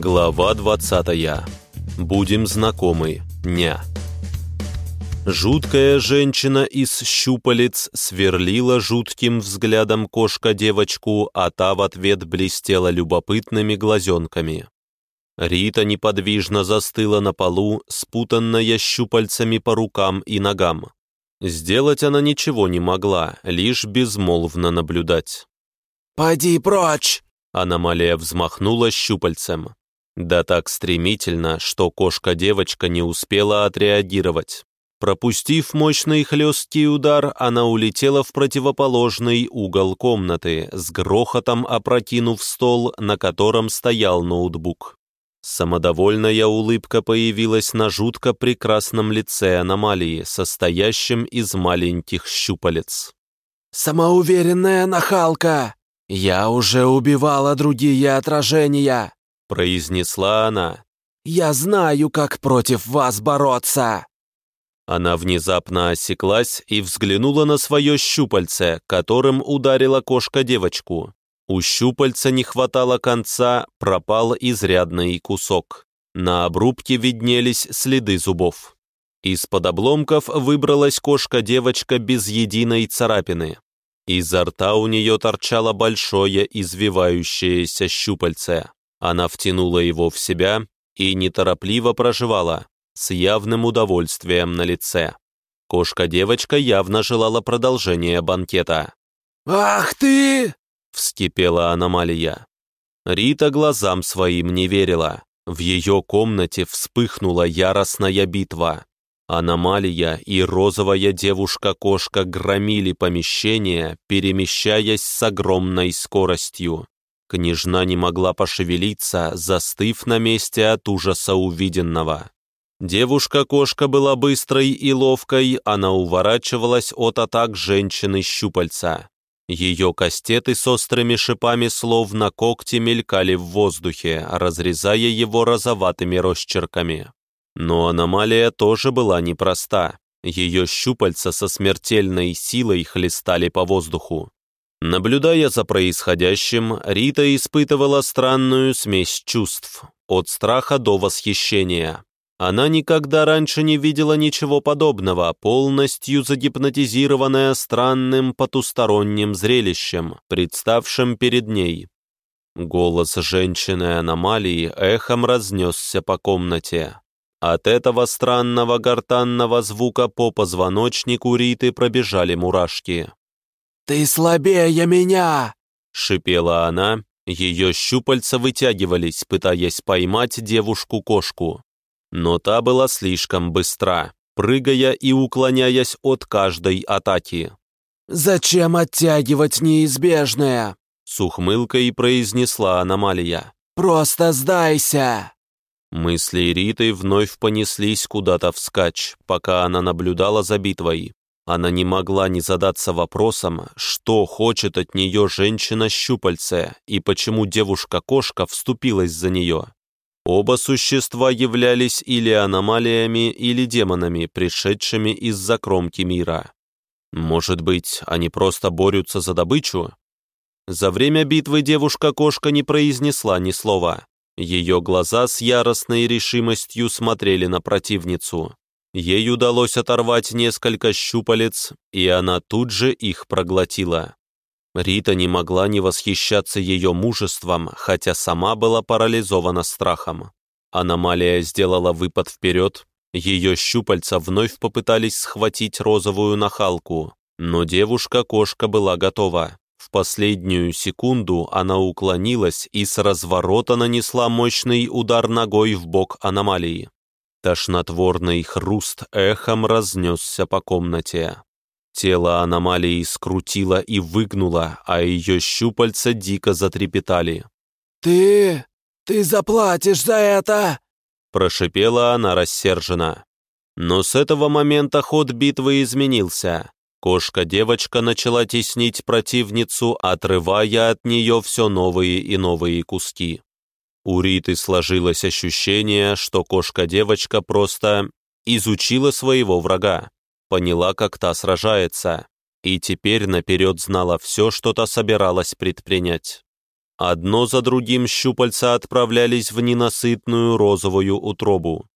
Глава 20. Будем знакомы. Ня. Жуткая женщина из щупалец сверлила жутким взглядом кошка-девочку, а та в ответ блестела любопытными глазенками. Рита неподвижно застыла на полу, спутанная щупальцами по рукам и ногам. Сделать она ничего не могла, лишь безмолвно наблюдать. «Поди прочь!» Аномалия взмахнула щупальцем. Да так стремительно, что кошка-девочка не успела отреагировать. Пропустив мощный хлесткий удар, она улетела в противоположный угол комнаты, с грохотом опрокинув стол, на котором стоял ноутбук. Самодовольная улыбка появилась на жутко прекрасном лице аномалии, состоящем из маленьких щупалец. «Самоуверенная нахалка! Я уже убивала другие отражения!» Произнесла она. «Я знаю, как против вас бороться!» Она внезапно осеклась и взглянула на свое щупальце, которым ударила кошка девочку. У щупальца не хватало конца, пропал изрядный кусок. На обрубке виднелись следы зубов. Из-под обломков выбралась кошка-девочка без единой царапины. Изо рта у нее торчало большое извивающееся щупальце. Она втянула его в себя и неторопливо проживала, с явным удовольствием на лице. Кошка-девочка явно желала продолжения банкета. «Ах ты!» — вскипела аномалия. Рита глазам своим не верила. В ее комнате вспыхнула яростная битва. Аномалия и розовая девушка-кошка громили помещение, перемещаясь с огромной скоростью. Княжна не могла пошевелиться, застыв на месте от ужаса увиденного. Девушка-кошка была быстрой и ловкой, она уворачивалась от атак женщины-щупальца. Ее кастеты с острыми шипами словно когти мелькали в воздухе, разрезая его розоватыми росчерками. Но аномалия тоже была непроста. Ее щупальца со смертельной силой хлестали по воздуху. Наблюдая за происходящим, Рита испытывала странную смесь чувств, от страха до восхищения. Она никогда раньше не видела ничего подобного, полностью загипнотизированная странным потусторонним зрелищем, представшим перед ней. Голос женщины-аномалии эхом разнесся по комнате. От этого странного гортанного звука по позвоночнику Риты пробежали мурашки. «Ты слабее меня!» — шипела она. Ее щупальца вытягивались, пытаясь поймать девушку-кошку. Но та была слишком быстра, прыгая и уклоняясь от каждой атаки. «Зачем оттягивать неизбежное?» С ухмылкой произнесла аномалия. «Просто сдайся!» Мысли Риты вновь понеслись куда-то вскачь, пока она наблюдала за битвой. Она не могла не задаться вопросом, что хочет от нее женщина-щупальце и почему девушка-кошка вступилась за нее. Оба существа являлись или аномалиями, или демонами, пришедшими из-за кромки мира. Может быть, они просто борются за добычу? За время битвы девушка-кошка не произнесла ни слова. Ее глаза с яростной решимостью смотрели на противницу. Ей удалось оторвать несколько щупалец, и она тут же их проглотила. Рита не могла не восхищаться ее мужеством, хотя сама была парализована страхом. Аномалия сделала выпад вперед, ее щупальца вновь попытались схватить розовую нахалку, но девушка-кошка была готова. В последнюю секунду она уклонилась и с разворота нанесла мощный удар ногой в бок аномалии. Тошнотворный хруст эхом разнесся по комнате. Тело аномалии скрутило и выгнуло, а ее щупальца дико затрепетали. «Ты... ты заплатишь за это!» Прошипела она рассерженно. Но с этого момента ход битвы изменился. Кошка-девочка начала теснить противницу, отрывая от нее все новые и новые куски. У Риты сложилось ощущение, что кошка-девочка просто изучила своего врага, поняла, как та сражается, и теперь наперед знала все, что та собиралась предпринять. Одно за другим щупальца отправлялись в ненасытную розовую утробу.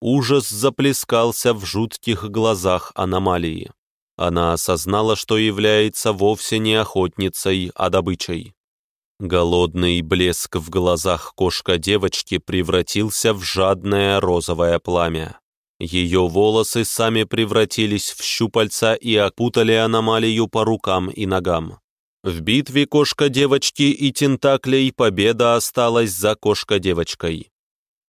Ужас заплескался в жутких глазах аномалии. Она осознала, что является вовсе не охотницей, а добычей. Голодный блеск в глазах кошка-девочки превратился в жадное розовое пламя. Ее волосы сами превратились в щупальца и опутали аномалию по рукам и ногам. В битве кошка-девочки и тентаклей победа осталась за кошка-девочкой.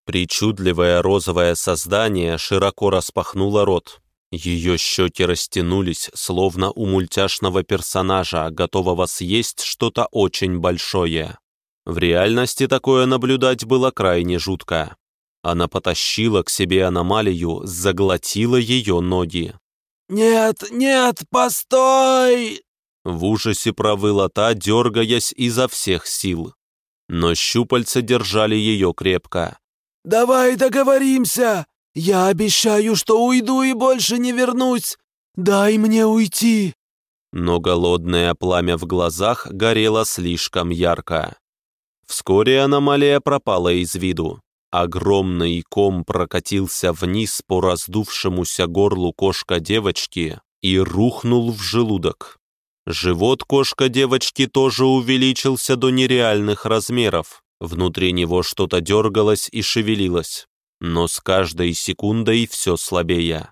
Причудливое розовое создание широко распахнуло рот. Ее щеки растянулись, словно у мультяшного персонажа, готового съесть что-то очень большое. В реальности такое наблюдать было крайне жутко. Она потащила к себе аномалию, заглотила ее ноги. «Нет, нет, постой!» В ужасе провыла та, дергаясь изо всех сил. Но щупальца держали ее крепко. «Давай договоримся! Я обещаю, что уйду и больше не вернусь! Дай мне уйти!» Но голодное пламя в глазах горело слишком ярко. Вскоре аномалия пропала из виду. Огромный ком прокатился вниз по раздувшемуся горлу кошка-девочки и рухнул в желудок. Живот кошка-девочки тоже увеличился до нереальных размеров. Внутри него что-то дергалось и шевелилось, но с каждой секундой все слабее.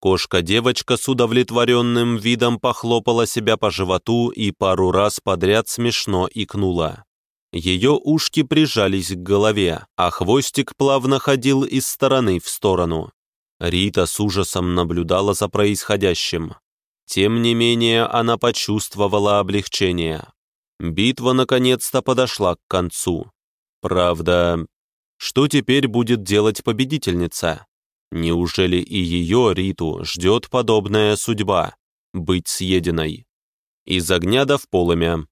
Кошка-девочка с удовлетворенным видом похлопала себя по животу и пару раз подряд смешно икнула. Ее ушки прижались к голове, а хвостик плавно ходил из стороны в сторону. Рита с ужасом наблюдала за происходящим. Тем не менее, она почувствовала облегчение. Битва наконец-то подошла к концу. Правда, что теперь будет делать победительница? Неужели и ее, Риту, ждет подобная судьба — быть съеденной? Из огня до в полымя.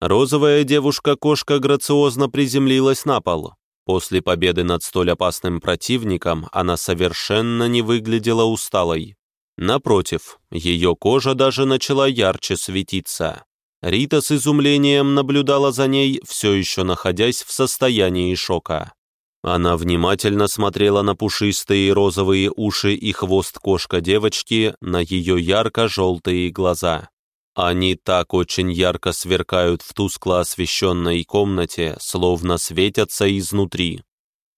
Розовая девушка-кошка грациозно приземлилась на пол. После победы над столь опасным противником она совершенно не выглядела усталой. Напротив, ее кожа даже начала ярче светиться. Рита с изумлением наблюдала за ней, все еще находясь в состоянии шока. Она внимательно смотрела на пушистые розовые уши и хвост кошка девочки, на ее ярко-желтые глаза. Они так очень ярко сверкают в тускло освещенной комнате, словно светятся изнутри.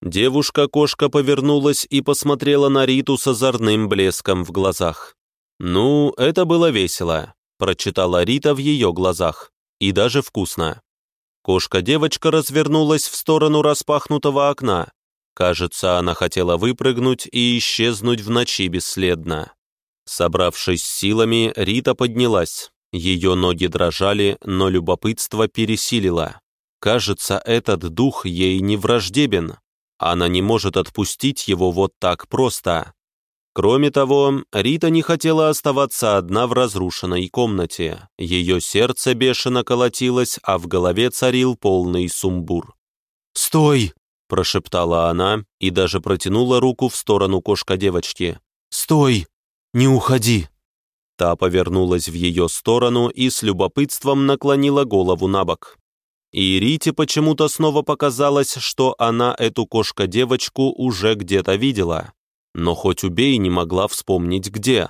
Девушка-кошка повернулась и посмотрела на Риту с озорным блеском в глазах. Ну, это было весело прочитала Рита в ее глазах. И даже вкусно. Кошка-девочка развернулась в сторону распахнутого окна. Кажется, она хотела выпрыгнуть и исчезнуть в ночи бесследно. Собравшись силами, Рита поднялась. Ее ноги дрожали, но любопытство пересилило. Кажется, этот дух ей не враждебен. Она не может отпустить его вот так просто. Кроме того, Рита не хотела оставаться одна в разрушенной комнате. Ее сердце бешено колотилось, а в голове царил полный сумбур. «Стой!» – прошептала она и даже протянула руку в сторону кошка-девочки. «Стой! Не уходи!» Та повернулась в ее сторону и с любопытством наклонила голову на бок. И Рите почему-то снова показалось, что она эту кошка-девочку уже где-то видела но хоть убей не могла вспомнить где.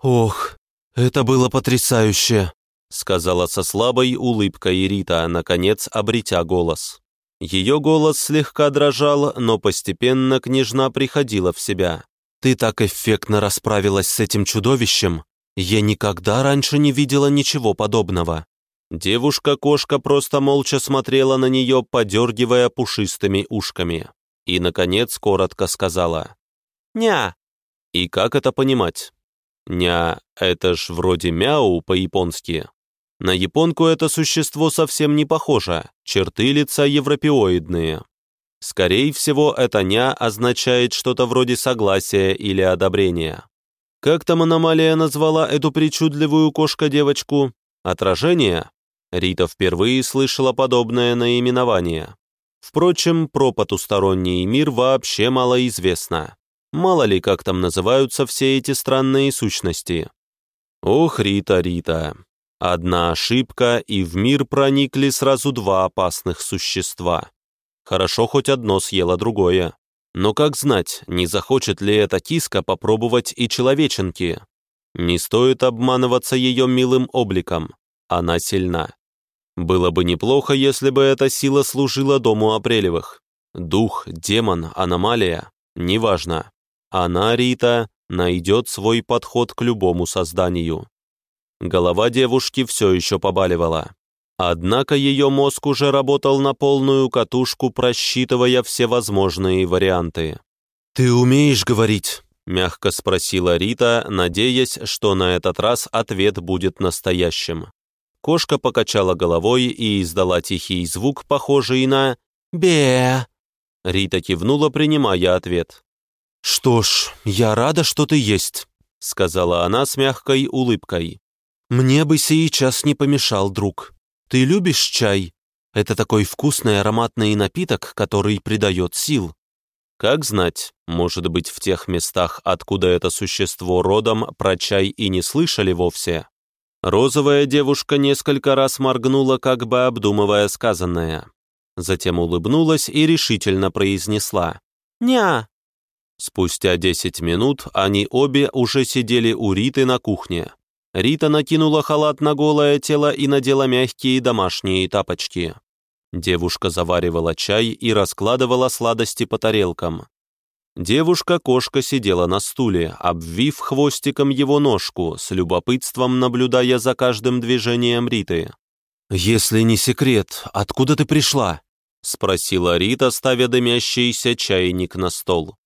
«Ох, это было потрясающе!» сказала со слабой улыбкой Рита, наконец обретя голос. Ее голос слегка дрожал, но постепенно княжна приходила в себя. «Ты так эффектно расправилась с этим чудовищем! Я никогда раньше не видела ничего подобного!» Девушка-кошка просто молча смотрела на нее, подергивая пушистыми ушками. И, наконец, коротко сказала. «Ня». И как это понимать? «Ня» — это ж вроде «мяу» по-японски. На японку это существо совсем не похоже, черты лица европеоидные. Скорее всего, это «ня» означает что-то вроде согласия или одобрения. Как там аномалия назвала эту причудливую кошка-девочку? Отражение? Рита впервые слышала подобное наименование. Впрочем, про потусторонний мир вообще мало известно. Мало ли, как там называются все эти странные сущности. Ох, Рита, Рита. Одна ошибка, и в мир проникли сразу два опасных существа. Хорошо, хоть одно съело другое. Но как знать, не захочет ли эта киска попробовать и человеченки? Не стоит обманываться ее милым обликом. Она сильна. Было бы неплохо, если бы эта сила служила дому Апрелевых. Дух, демон, аномалия – неважно. Она, Рита, найдет свой подход к любому созданию. Голова девушки все еще побаливала. Однако ее мозг уже работал на полную катушку, просчитывая все возможные варианты. «Ты умеешь говорить?» – мягко спросила Рита, надеясь, что на этот раз ответ будет настоящим. Кошка покачала головой и издала тихий звук, похожий на «бе». Рита кивнула, принимая ответ. «Что ж, я рада, что ты есть», — сказала она с мягкой улыбкой. «Мне бы сейчас не помешал, друг. Ты любишь чай? Это такой вкусный ароматный напиток, который придает сил». Как знать, может быть, в тех местах, откуда это существо родом, про чай и не слышали вовсе. Розовая девушка несколько раз моргнула, как бы обдумывая сказанное. Затем улыбнулась и решительно произнесла «Ня». Спустя десять минут они обе уже сидели у Риты на кухне. Рита накинула халат на голое тело и надела мягкие домашние тапочки. Девушка заваривала чай и раскладывала сладости по тарелкам. Девушка-кошка сидела на стуле, обвив хвостиком его ножку, с любопытством наблюдая за каждым движением Риты. «Если не секрет, откуда ты пришла?» — спросила Рита, ставя дымящийся чайник на стол.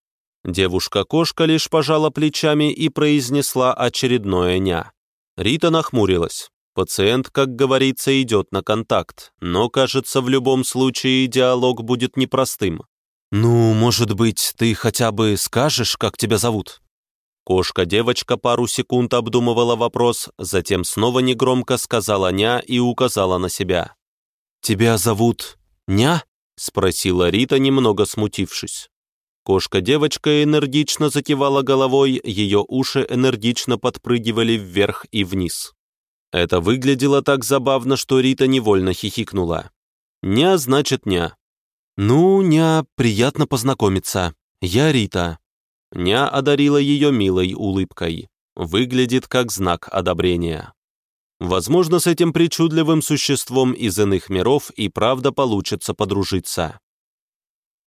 Девушка-кошка лишь пожала плечами и произнесла очередное «ня». Рита нахмурилась. Пациент, как говорится, идет на контакт, но, кажется, в любом случае диалог будет непростым. «Ну, может быть, ты хотя бы скажешь, как тебя зовут?» Кошка-девочка пару секунд обдумывала вопрос, затем снова негромко сказала «ня» и указала на себя. «Тебя зовут Ня?» — спросила Рита, немного смутившись. Кошка-девочка энергично закивала головой, ее уши энергично подпрыгивали вверх и вниз. Это выглядело так забавно, что Рита невольно хихикнула. «Ня значит ня. «Ну, Ня, приятно познакомиться. Я Рита». Ня одарила ее милой улыбкой. Выглядит как знак одобрения. Возможно, с этим причудливым существом из иных миров и правда получится подружиться.